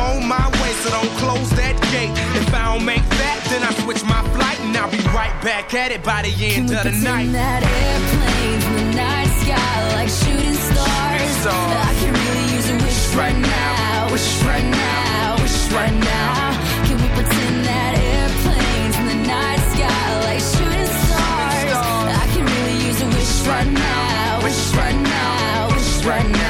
I'm on my way, so don't close that gate. If I don't make that, then I switch my flight and I'll be right back at it by the end Can of the we night. pretend that airplanes in the night sky like shooting stars? stars. I can really use a wish right now, wish right now, wish right now. Can we pretend that airplanes in the night sky like shooting stars? I can really use a wish right now, wish right now, wish right now.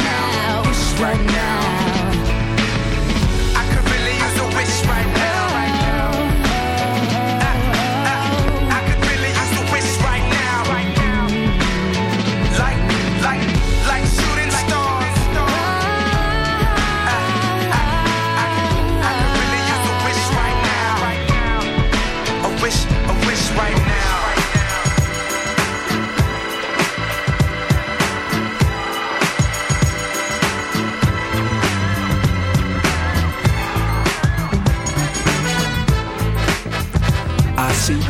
right now.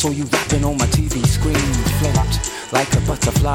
So you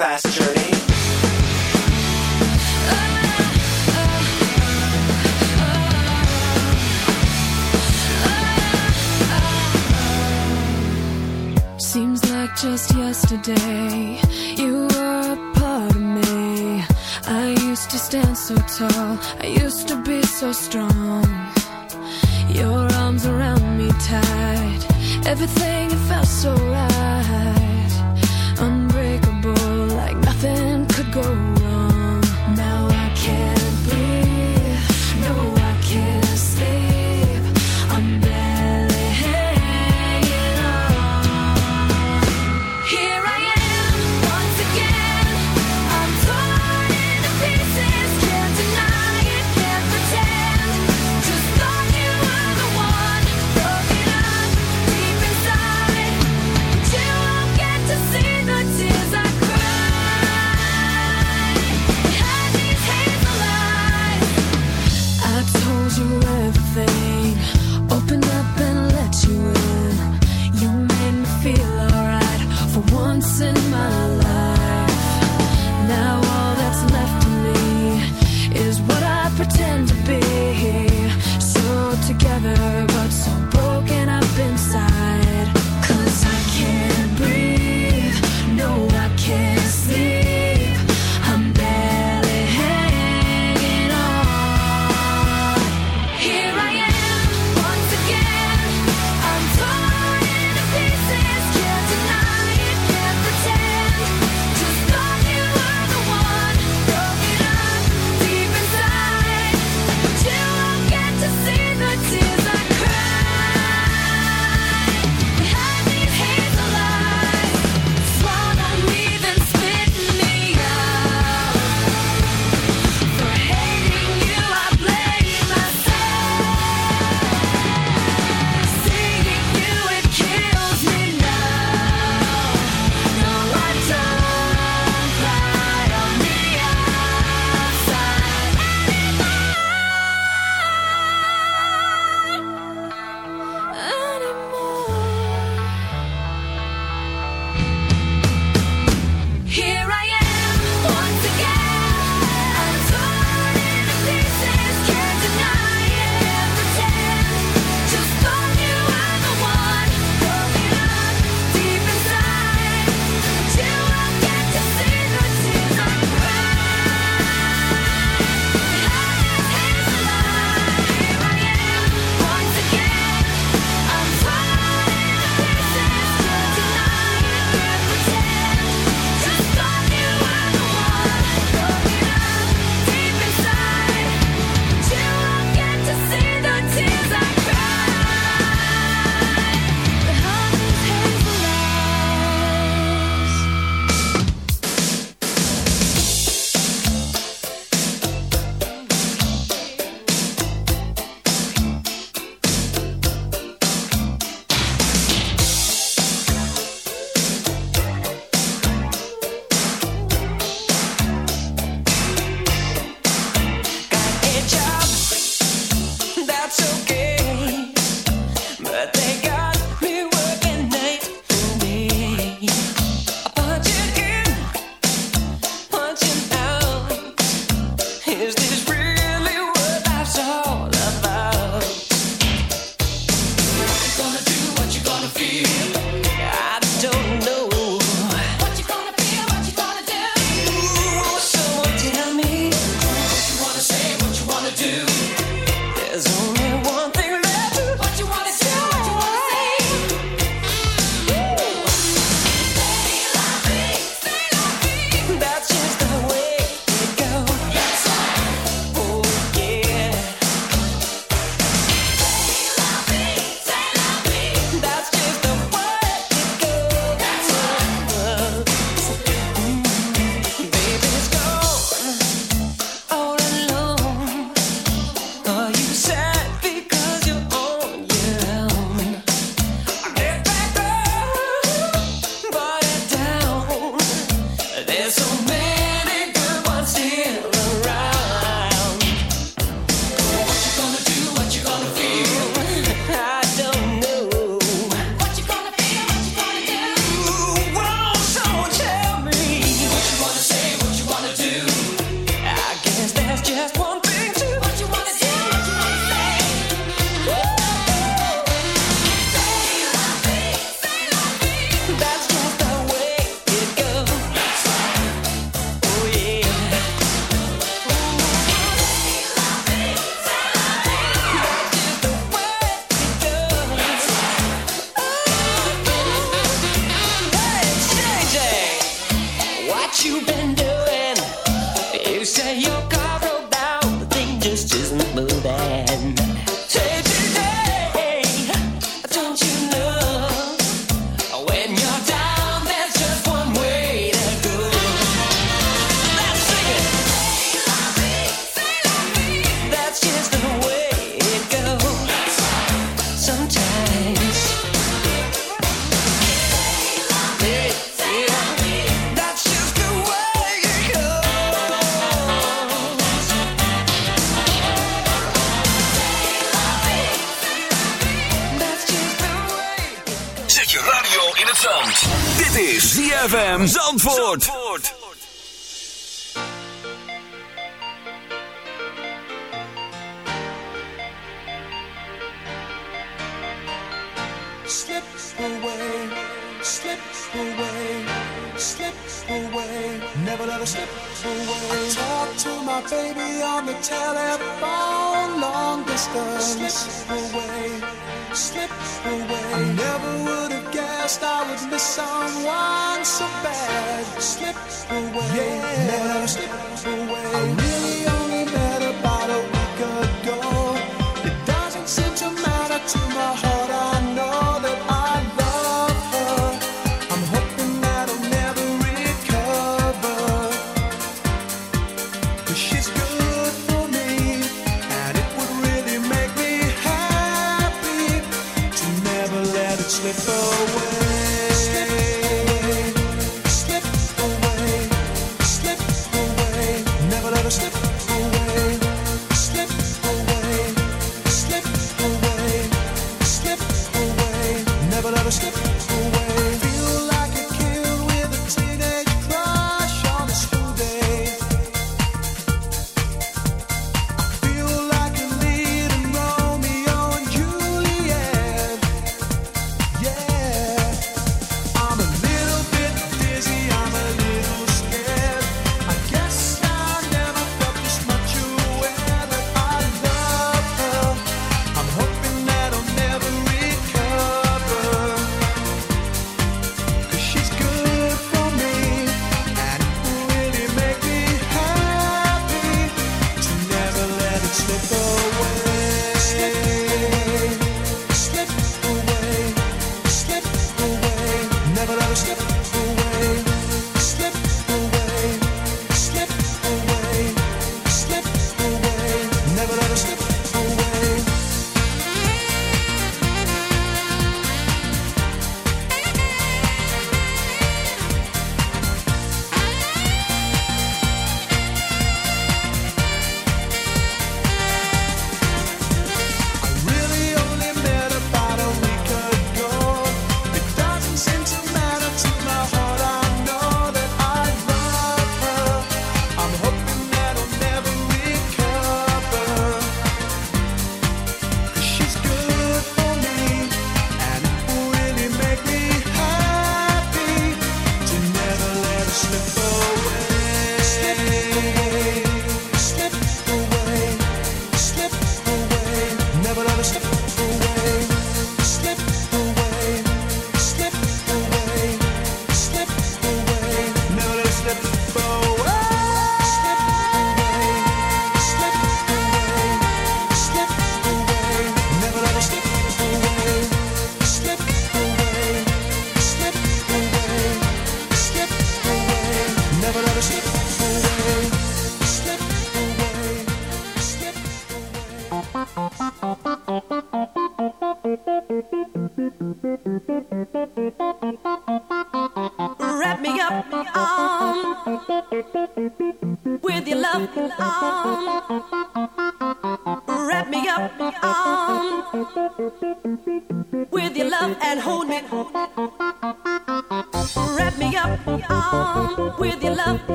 Fast journey. Seems like just yesterday you were a part of me. I used to stand so tall, I used to be so strong. Your arms around me tight, everything it felt so right. Go is what I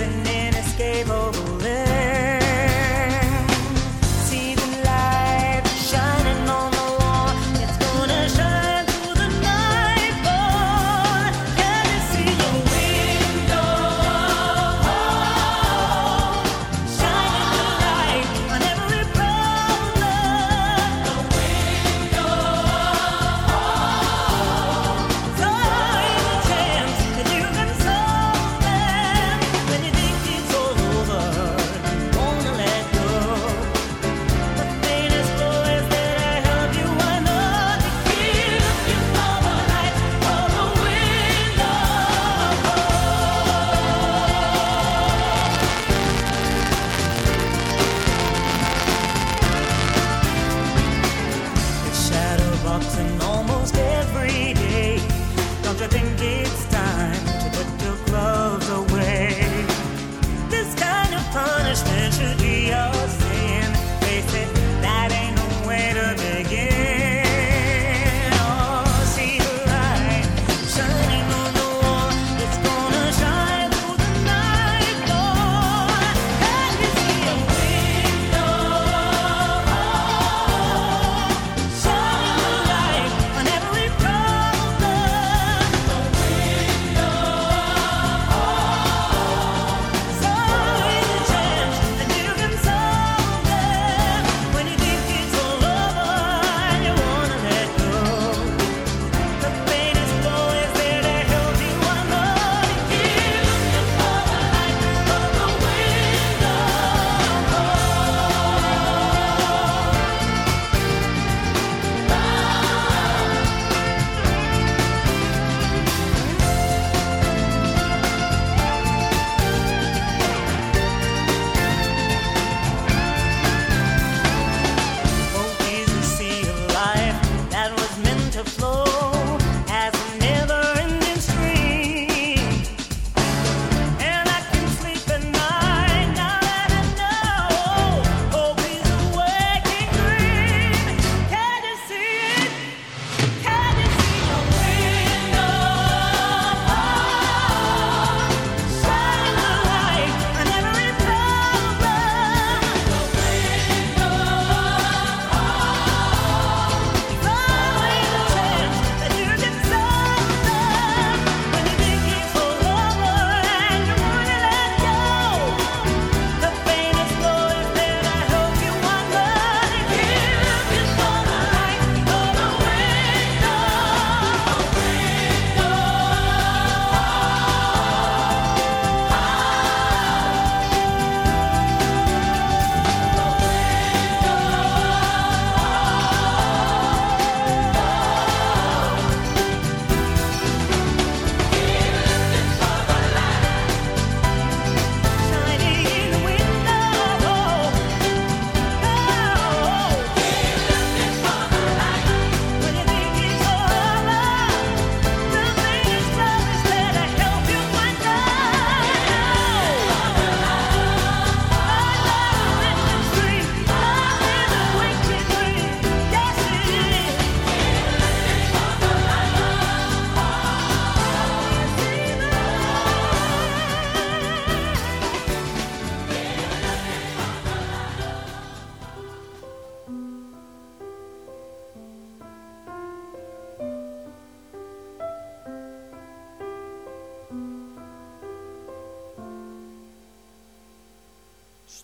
an inescapable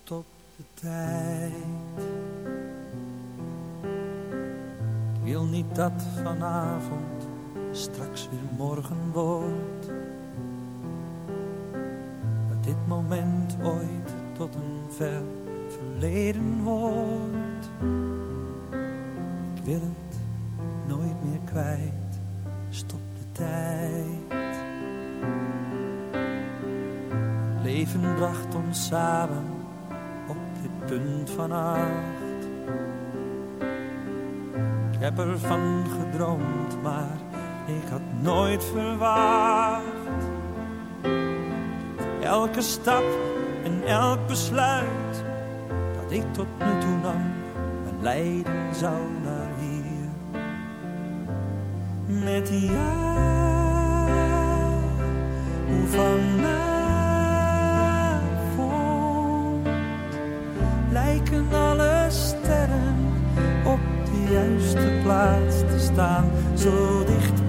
Stop de tijd. Ik wil niet dat vanavond straks weer morgen wordt. Dat dit moment ooit tot een ver verleden wordt. Ik wil het nooit meer kwijt. Stop de tijd. Leven bracht ons samen punt van acht. Ik heb ervan gedroomd, maar ik had nooit verwacht. Elke stap en elk besluit dat ik tot nu toe nam, me leiden zou naar hier. Met jou, hoe vanavond lijken alle sterren op de juiste plaats te staan, zo dicht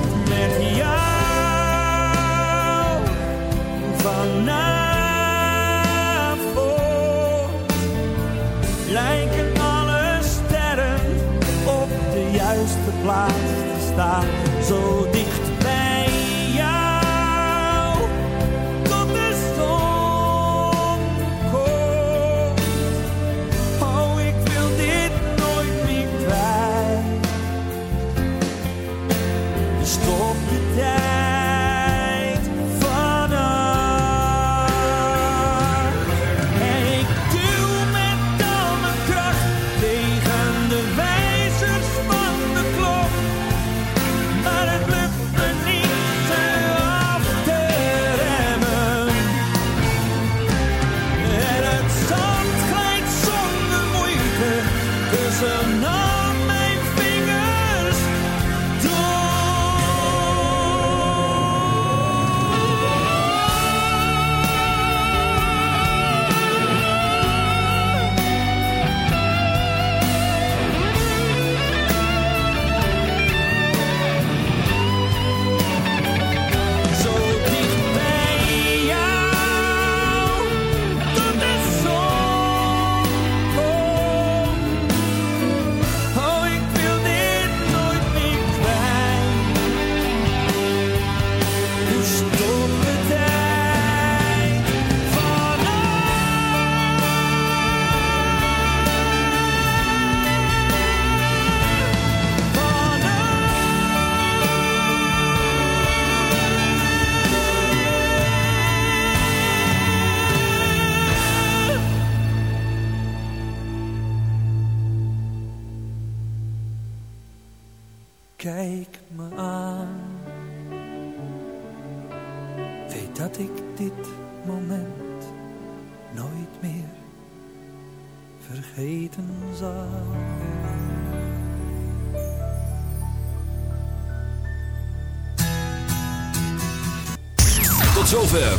Met jou. Vanavond lijken alle sterren op de juiste plaats te staan, zo dicht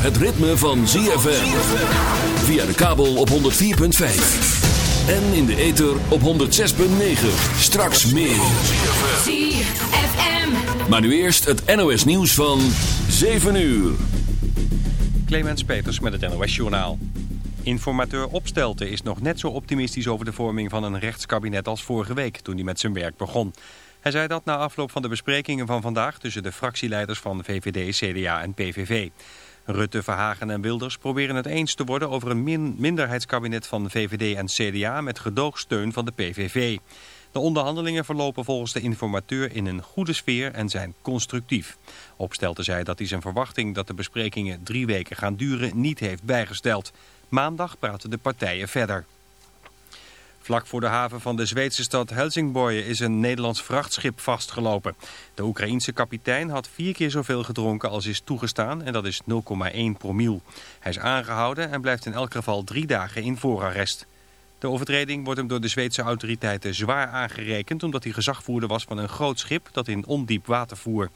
het ritme van ZFM. Via de kabel op 104.5. En in de ether op 106.9. Straks meer. ZFM. Maar nu eerst het NOS nieuws van 7 uur. Clemens Peters met het NOS Journaal. Informateur Opstelten is nog net zo optimistisch over de vorming van een rechtskabinet als vorige week toen hij met zijn werk begon. Hij zei dat na afloop van de besprekingen van vandaag tussen de fractieleiders van VVD, CDA en PVV. Rutte, Verhagen en Wilders proberen het eens te worden over een min minderheidskabinet van VVD en CDA met gedoogsteun van de PVV. De onderhandelingen verlopen volgens de informateur in een goede sfeer en zijn constructief. Opstelten zei dat hij zijn verwachting dat de besprekingen drie weken gaan duren niet heeft bijgesteld. Maandag praten de partijen verder. Vlak voor de haven van de Zweedse stad Helsingborg is een Nederlands vrachtschip vastgelopen. De Oekraïense kapitein had vier keer zoveel gedronken als is toegestaan en dat is 0,1 promiel. Hij is aangehouden en blijft in elk geval drie dagen in voorarrest. De overtreding wordt hem door de Zweedse autoriteiten zwaar aangerekend omdat hij gezagvoerder was van een groot schip dat in ondiep water voer.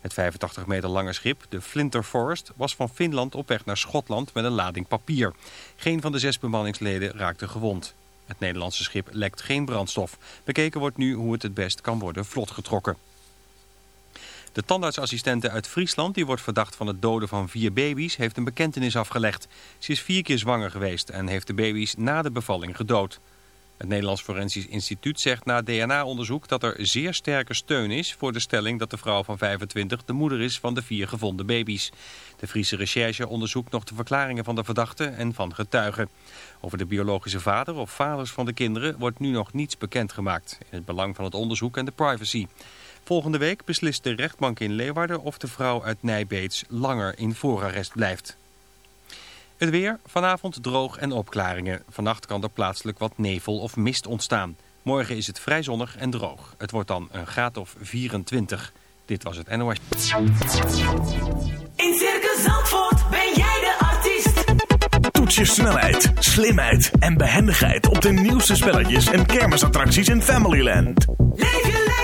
Het 85 meter lange schip, de Flinter Forest, was van Finland op weg naar Schotland met een lading papier. Geen van de zes bemanningsleden raakte gewond. Het Nederlandse schip lekt geen brandstof. Bekeken wordt nu hoe het het best kan worden vlotgetrokken. De tandartsassistente uit Friesland, die wordt verdacht van het doden van vier baby's, heeft een bekentenis afgelegd. Ze is vier keer zwanger geweest en heeft de baby's na de bevalling gedood. Het Nederlands Forensisch Instituut zegt na DNA-onderzoek dat er zeer sterke steun is voor de stelling dat de vrouw van 25 de moeder is van de vier gevonden baby's. De Friese recherche onderzoekt nog de verklaringen van de verdachte en van getuigen. Over de biologische vader of vaders van de kinderen wordt nu nog niets bekendgemaakt. In het belang van het onderzoek en de privacy. Volgende week beslist de rechtbank in Leeuwarden of de vrouw uit Nijbeets langer in voorarrest blijft. Het weer, vanavond droog en opklaringen. Vannacht kan er plaatselijk wat nevel of mist ontstaan. Morgen is het vrij zonnig en droog. Het wordt dan een graad of 24. Dit was het NOS. In Circus Zandvoort ben jij de artiest. Toets je snelheid, slimheid en behendigheid op de nieuwste spelletjes en kermisattracties in Familyland. Leef je